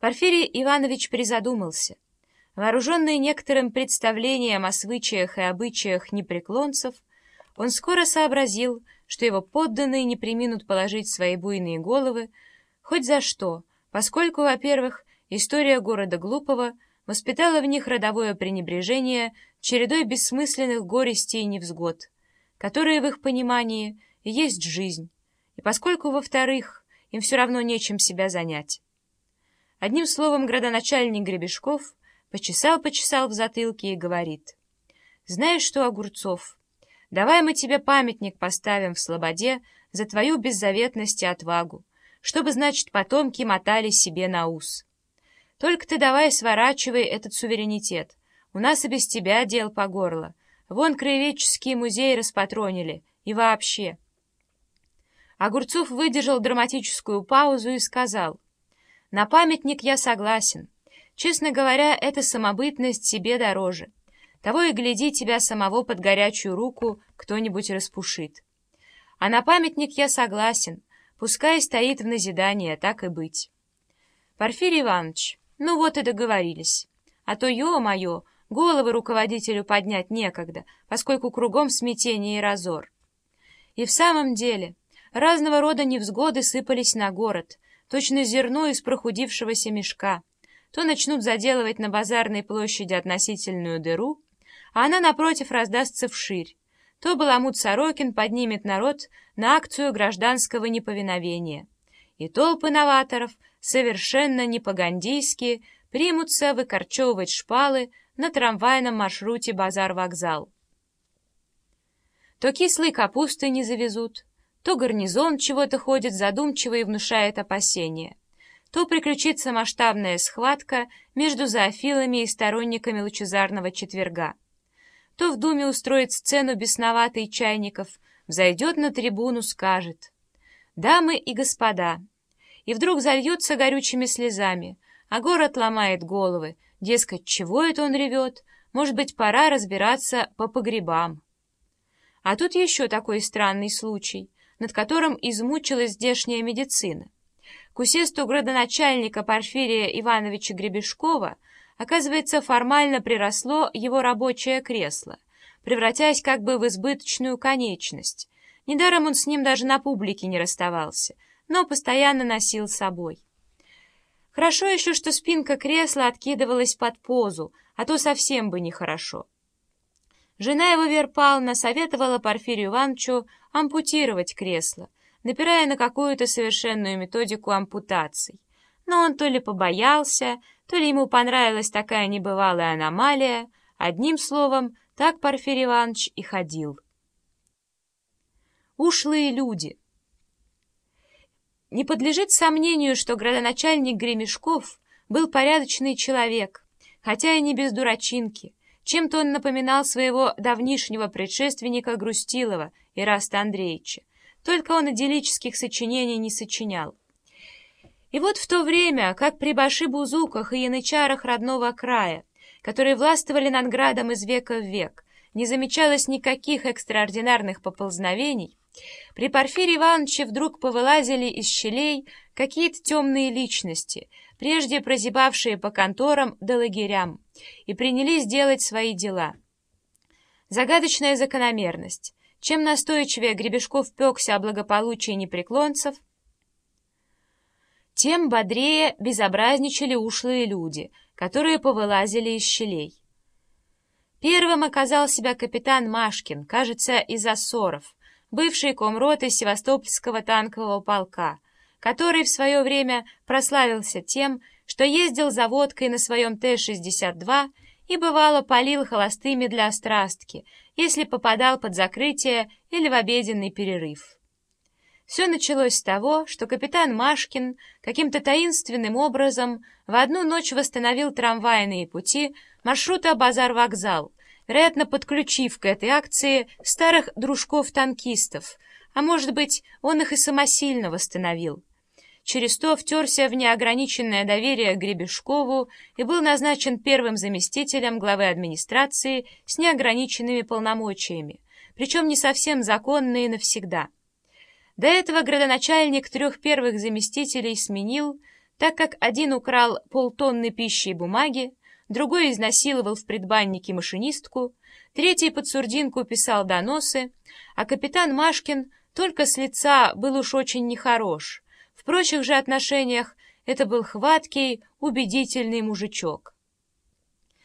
Порфирий Иванович призадумался. Вооруженный некоторым представлением о свычаях и обычаях непреклонцев, он скоро сообразил, что его подданные не приминут положить свои буйные головы хоть за что, поскольку, во-первых, история города Глупого воспитала в них родовое пренебрежение чередой бессмысленных горестей и невзгод, которые в их понимании есть жизнь, и поскольку, во-вторых, им все равно нечем себя занять. Одним словом, градоначальник Гребешков почесал-почесал в затылке и говорит, «Знаешь что, Огурцов, давай мы тебе памятник поставим в Слободе за твою беззаветность и отвагу, чтобы, значит, потомки мотали себе на ус. Только ты давай сворачивай этот суверенитет, у нас и без тебя дел по горло, вон краеведческий музей распатронили, и вообще». Огурцов выдержал драматическую паузу и сказал — на памятник я согласен. Честно говоря, эта самобытность себе дороже. Того и гляди, тебя самого под горячую руку кто-нибудь распушит. А на памятник я согласен. Пускай стоит в назидание, так и быть. Порфирий Иванович, ну вот и договорились. А то, ё-моё, головы руководителю поднять некогда, поскольку кругом смятение и разор. И в самом деле, разного рода невзгоды сыпались на город — точно зерно из прохудившегося мешка. То начнут заделывать на базарной площади относительную дыру, а она, напротив, раздастся вширь. То Баламут Сорокин поднимет народ на акцию гражданского неповиновения. И толпы новаторов, совершенно не по-гандийски, примутся выкорчевывать шпалы на трамвайном маршруте базар-вокзал. То кислой капусты не завезут, то гарнизон чего-то ходит задумчиво и внушает опасения. То приключится масштабная схватка между зоофилами и сторонниками лучезарного четверга. То в Думе устроит сцену бесноватый Чайников, взойдет на трибуну, скажет «Дамы и господа!» И вдруг зальется горючими слезами, а город ломает головы, дескать, чего это он ревет, может быть, пора разбираться по погребам. А тут еще такой странный случай — над которым измучилась здешняя медицина. К усесту градоначальника Порфирия Ивановича Гребешкова, оказывается, формально приросло его рабочее кресло, превратясь как бы в избыточную конечность. Недаром он с ним даже на публике не расставался, но постоянно носил с собой. Хорошо еще, что спинка кресла откидывалась под позу, а то совсем бы нехорошо. Жена его, Вера Павловна, советовала Порфирию Ивановичу ампутировать кресло, напирая на какую-то совершенную методику ампутаций. Но он то ли побоялся, то ли ему понравилась такая небывалая аномалия, одним словом, так Порфирий Иванович и ходил. Ушлые люди. Не подлежит сомнению, что градоначальник Гремешков был порядочный человек, хотя и не без дурачинки, чем-то он напоминал своего давнишнего предшественника Грустилова, Ираста Андреевича. Только он идиллических сочинений не сочинял. И вот в то время, как при Баши-Бузуках и янычарах родного края, которые властвовали над градом из века в век, не замечалось никаких экстраординарных поползновений, при Порфире Ивановиче вдруг повылазили из щелей какие-то темные личности, прежде прозябавшие по конторам да лагерям, и принялись делать свои дела. Загадочная закономерность. Чем настойчивее Гребешков пекся о благополучии непреклонцев, тем бодрее безобразничали ушлые люди, которые повылазили из щелей. Первым оказал себя капитан Машкин, кажется, из Ассоров, бывший комроты Севастопольского танкового полка, который в свое время прославился тем, что ездил за водкой на своем Т-62 и, бывало, полил холостыми для острастки, если попадал под закрытие или в обеденный перерыв. Все началось с того, что капитан Машкин каким-то таинственным образом в одну ночь восстановил трамвайные пути маршрута Базар-вокзал, вероятно, подключив к этой акции старых дружков-танкистов, а может быть, он их и самосильно восстановил. Через то втерся в неограниченное доверие Гребешкову и был назначен первым заместителем главы администрации с неограниченными полномочиями, причем не совсем законные навсегда. До этого градоначальник трех первых заместителей сменил, так как один украл полтонны пищи и бумаги, другой изнасиловал в предбаннике машинистку, третий под сурдинку писал доносы, а капитан Машкин только с лица был уж очень нехорош. В прочих же отношениях это был хваткий, убедительный мужичок.